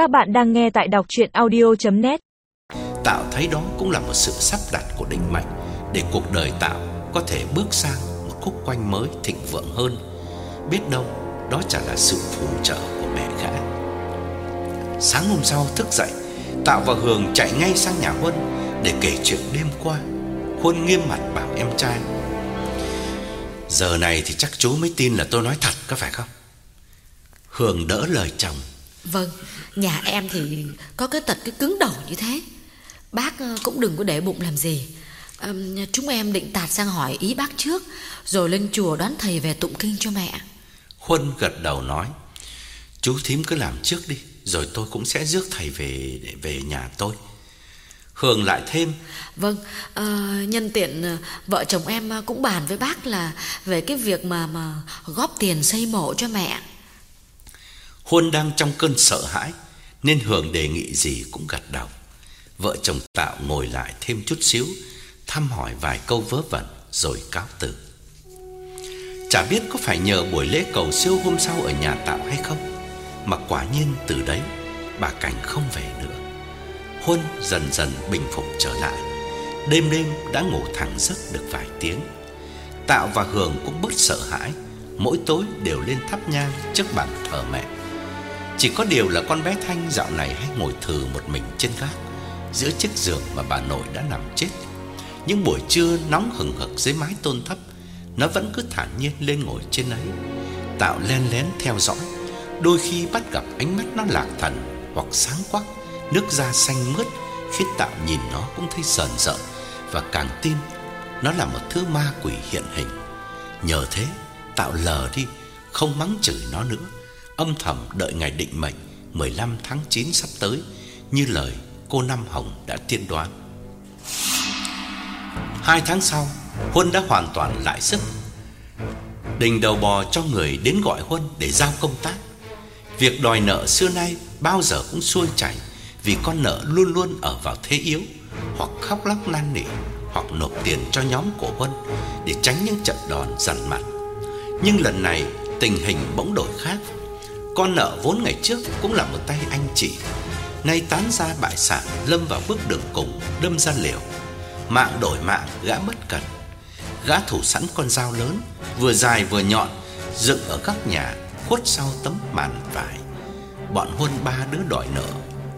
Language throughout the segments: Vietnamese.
Các bạn đang nghe tại đọc chuyện audio.net Tạo thấy đó cũng là một sự sắp đặt của định mệnh, Để cuộc đời Tạo có thể bước sang một khúc quanh mới thịnh vượng hơn. Biết đâu, đó chả là sự phù trợ của mẹ gã Sáng hôm sau thức dậy, Tạo và Hường chạy ngay sang nhà Huân Để kể chuyện đêm qua Huân nghiêm mặt bảo em trai. Giờ này thì chắc chú mới tin là tôi nói thật, có phải không? Hường đỡ lời chồng Vâng, nhà em thì có cái tật cái cứng đầu như thế. Bác ờ, cũng đừng có để bụng làm gì. À, Chúng em định tạt sang hỏi ý bác trước Rồi lên chùa đón thầy về tụng kinh cho mẹ. Huân gật đầu nói Chú thím cứ làm trước đi Rồi tôi cũng sẽ rước thầy về về nhà tôi. Hường lại thêm Vâng, ờ, nhân tiện ờ, vợ chồng em cũng bàn với bác là Về cái việc mà mà góp tiền xây mộ cho mẹ Huân đang trong cơn sợ hãi, Nên Hường đề nghị gì cũng gật đầu. Vợ chồng Tạo ngồi lại thêm chút xíu, Thăm hỏi vài câu vớ vẩn Rồi cáo từ. Chả biết có phải nhờ buổi lễ cầu siêu hôm sau ở nhà Tạo hay không, Mà quả nhiên từ đấy Bà Cảnh không về nữa. Huân dần dần bình phục trở lại. Đêm đêm đã ngủ thẳng giấc được vài tiếng. Tạo và Hường cũng bớt sợ hãi, Mỗi tối đều lên thắp nhang trước bàn thờ mẹ. Chỉ có điều là con bé Thanh dạo này hay ngồi thừ một mình trên gác, Giữa chiếc giường mà bà nội đã nằm chết. Những buổi trưa nóng hừng hực dưới mái tôn thấp, Nó vẫn cứ thản nhiên lên ngồi trên ấy, Tạo len lén theo dõi. Đôi khi bắt gặp ánh mắt nó lạc thần Hoặc sáng quắc, Nước da xanh mướt Khiến Tạo nhìn nó cũng thấy sờn rợn Và càng tin Nó là một thứ ma quỷ hiện hình. Nhờ thế, Tạo lờ đi, Không mắng chửi nó nữa. Âm thầm đợi ngày định mệnh 15 tháng 9 sắp tới, Như lời cô Năm Hồng đã tiên đoán. Hai tháng sau, Huân đã hoàn toàn lại sức. Đình đầu bò cho người đến gọi Huân để giao công tác. Việc đòi nợ xưa nay bao giờ cũng xuôi chảy Vì con nợ luôn luôn ở vào thế yếu, Hoặc khóc lóc năn nỉ, Hoặc nộp tiền cho nhóm của Huân Để tránh những trận đòn dằn mặt. Nhưng lần này, tình hình bỗng đổi khác. Con nợ vốn ngày trước cũng là một tay anh chị. Nay tán ra bại sản, Lâm vào bước đường cùng, Đâm ra liều. Mạng đổi mạng, gã bất cẩn Gã thủ sẵn con dao lớn, Vừa dài vừa nhọn, Dựng ở các nhà, Khuất sau tấm màn vải. Bọn Huân ba đứa đòi nợ,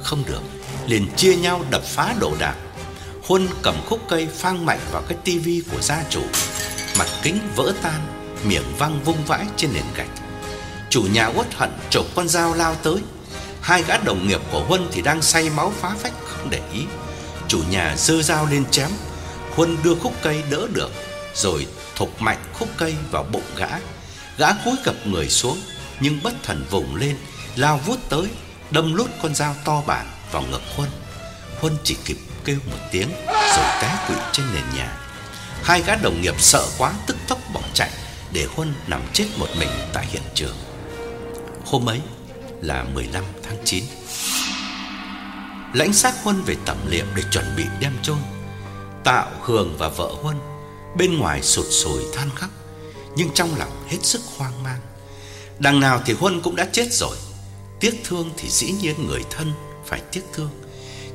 Không được, liền chia nhau đập phá đồ đạc. Huân cầm khúc cây phang mạnh vào cái tivi của gia chủ. Mặt kính vỡ tan, Miệng văng vung vãi trên nền gạch. Chủ nhà uất hận chộp con dao lao tới. Hai gã đồng nghiệp của Huân thì đang say máu phá phách không để ý. Chủ nhà giơ dao lên chém. Huân đưa khúc cây đỡ được, Rồi thục mạnh khúc cây vào bụng gã. Gã cúi gập người xuống, Nhưng bất thần vùng lên, Lao vút tới, Đâm lút con dao to bản vào ngực Huân. Huân chỉ kịp kêu một tiếng, Rồi té quỵ trên nền nhà. Hai gã đồng nghiệp sợ quá, tức tốc bỏ chạy, Để Huân nằm chết một mình tại hiện trường. Hôm ấy là 15 tháng 9 Lãnh xác Huân về tẩm liệm để chuẩn bị đem chôn Tạo, Hường và vợ Huân Bên ngoài sụt sùi than khóc Nhưng trong lòng hết sức hoang mang. Đằng nào thì Huân cũng đã chết rồi Tiếc thương thì dĩ nhiên người thân phải tiếc thương.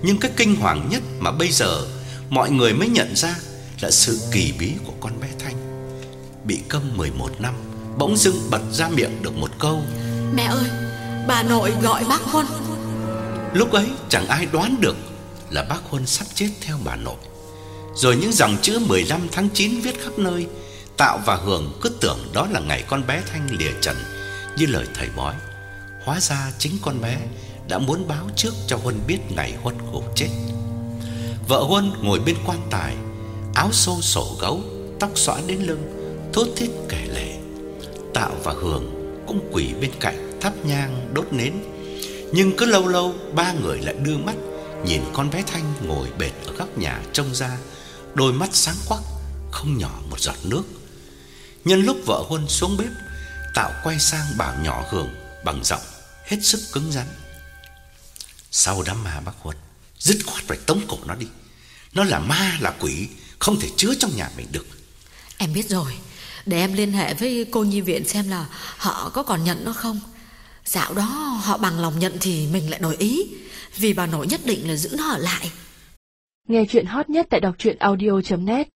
Nhưng cái kinh hoàng nhất mà bây giờ Mọi người mới nhận ra Là sự kỳ bí của con bé Thanh. Bị câm 11 năm Bỗng dưng bật ra miệng được một câu Mẹ ơi, bà nội gọi bác Huân. Lúc ấy chẳng ai đoán được Là bác Huân sắp chết theo bà nội. Rồi những dòng chữ 15 tháng 9 viết khắp nơi Tạo và Hường cứ tưởng đó là ngày con bé Thanh lìa trần Như lời thầy bói. Hóa ra chính con bé đã muốn báo trước cho Huân biết ngày Huân gục chết. Vợ Huân ngồi bên quan tài Áo xô sổ gấu Tóc xõa đến lưng Thốt thít kể lệ Tạo và Hường cũng quỳ bên cạnh Thắp nhang đốt nến. Nhưng cứ lâu lâu, ba người lại đưa mắt, Nhìn con bé Thanh ngồi bệt ở góc nhà trông ra, Đôi mắt sáng quắc, Không nhỏ một giọt nước. Nhân lúc vợ Huân xuống bếp, Tạo quay sang bảo nhỏ Hường Bằng giọng hết sức cứng rắn. Sau đám ma bác Huân, Dứt khoát phải tống cổ nó đi. Nó là ma, là quỷ, Không thể chứa trong nhà mình được. Em biết rồi. Để em liên hệ với cô nhi viện xem là Họ có còn nhận nó không. Dạo đó họ bằng lòng nhận thì mình lại đổi ý. Vì bà nội nhất định là giữ nó ở lại. Nghe chuyện hot nhất tại đọc truyện audio.net